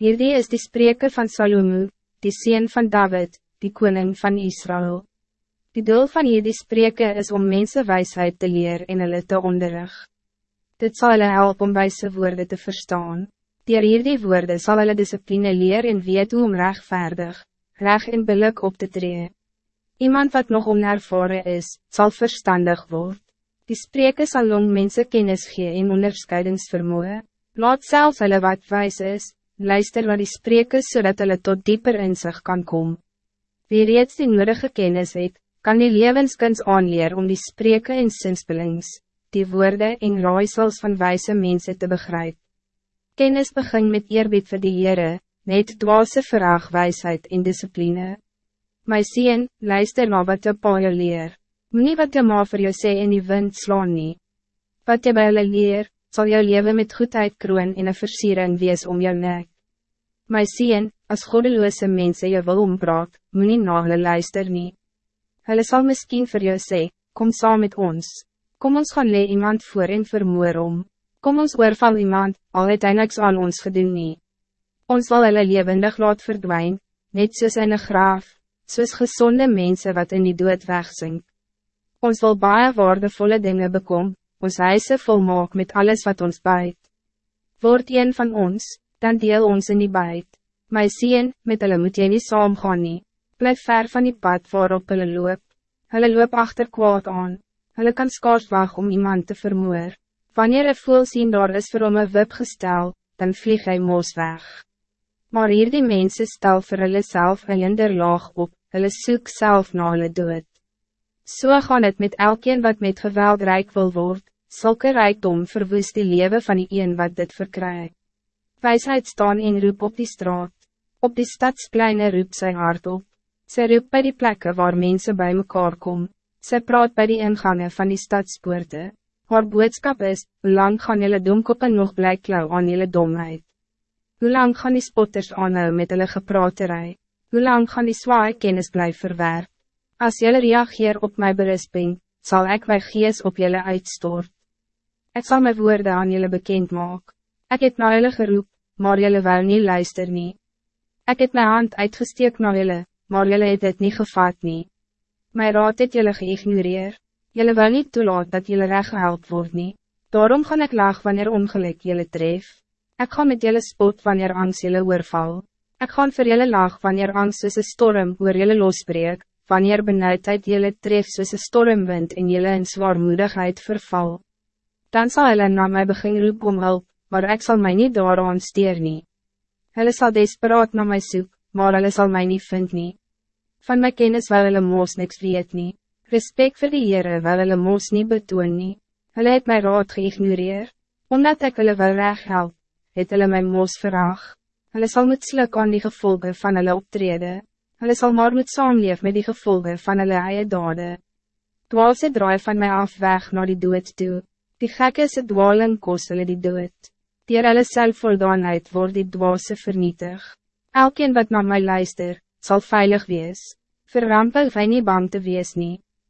Hierdie is die spreker van Salomo, die sien van David, die koning van Israël. Die doel van hierdie spreker is om mensen wijsheid te leren en hulle te onderrig. Dit zal hulle help om wijze woorden te verstaan. Dier hierdie woorden zal hulle discipline leer en weet hoe om rechtvaardig, recht en billik op te treden. Iemand wat nog onervaren is, zal verstandig worden. Die spreker zal jong mensen kennis gee en onderscheidingsvermoe. Laat zelfs hulle wat wijs is, luister wat die spreker zodat hulle tot dieper inzicht kan komen. Wie reeds die nodige kennis het, kan die levenskunst aanleer om die spreken en sinspelings, die woorden en raaisels van wijze mensen te begrijpen. Kennis begin met eerbied vir die Heere, met dwaase vraag wijsheid en discipline. My sien, luister na wat je pa jou leer. Moe wat je ma voor jou sê in die wind slaan nie. Wat je bij hulle leer, zal jou leven met goedheid kroon en een versiering wees om jou nek. My sien, as goddeloze mensen je wil ompraat, moet nie na hulle luister nie. Hulle sal miskien vir jou sê, kom saam met ons. Kom ons gaan lee iemand voor en vermoor om. Kom ons oorval iemand, al het hy niks aan ons gedoen nie. Ons zal hulle levendig laat verdwijn, net soos in een graaf, soos gezonde mensen wat in die dood wegsink. Ons wil baie waardevolle dingen bekom, ons huise volmaak met alles wat ons bijt. Word een van ons, dan deel ons in die bijt. My sien, met hulle moet jy nie saamgaan nie. Blijf ver van die pad waarop hulle loop. Hulle loop achter kwaad aan. Hulle kan skaars wacht om iemand te vermoor. Wanneer een voel sien daar is vir hom een wip gestel, dan vlieg hy moos weg. Maar hier die mense stel vir hulle self een hinderlaag op, hulle soek self na hulle dood. So gaan het met elkeen wat met geweld rijk wil worden, zulke rijkdom verwoest die leven van die een wat dit verkrijgt. Wijsheid staan en roep op die straat. Op die stadspleine roep sy hart op. Sy roep bij die plekken waar mensen bij mekaar kom. Sy praat bij die ingangen van die stadspoorte. Haar boodskap is, hoe lang gaan jylle domkoppen nog bly klauw aan jylle domheid? Hoe lang gaan die spotters aanhou met hulle gepraterij? Hoe lang gaan die zwaai kennis bly verwerp? Als jylle reageer op mijn berisping, zal ik mijn gees op jylle uitstort. Ik zal mijn woorden aan jullie bekend maken. Ik heb naar jullie geroep, maar jullie wel niet luister nie. Ik heb mijn hand uitgesteek naar jullie, maar jullie het het niet gevat nie. Mijn raad het jullie geïgnoreer. Jullie wil niet toelaat dat jullie recht gehelp word nie. Daarom gaan ik laag wanneer ongeluk jullie tref. Ik ga met jullie spot wanneer angst jullie oorval. Ik ga voor jullie laag wanneer angst soos een storm oor jullie losbreek, wanneer benauwdheid jullie tref soos een stormwind en jullie in zwaarmoedigheid verval dan zal hulle na my begin roep om hulp, maar ik zal mij niet daaraan steer nie. Hulle sal desperaat na my soek, maar hulle sal my nie vind nie. Van my kennis wil hulle moos niks weet nie. Respect voor die Heere wil hulle moos nie betoon nie. Hulle het my raad geïgnoreer, omdat ik hulle wil recht help, het hulle my moos verraag. Hulle sal moet sluk aan die gevolgen van hulle optrede. Hulle sal maar moet saamleef met die gevolgen van hulle eie dade. Dwaalse draai van mij af weg naar die dood toe. Die gekke se dwaling kos hulle die dood. Dier hulle selfvoldaanheid word die dwaase vernietig. Elkeen wat naar mij luister, zal veilig wees. Verrampel wij niet bang te wees nie.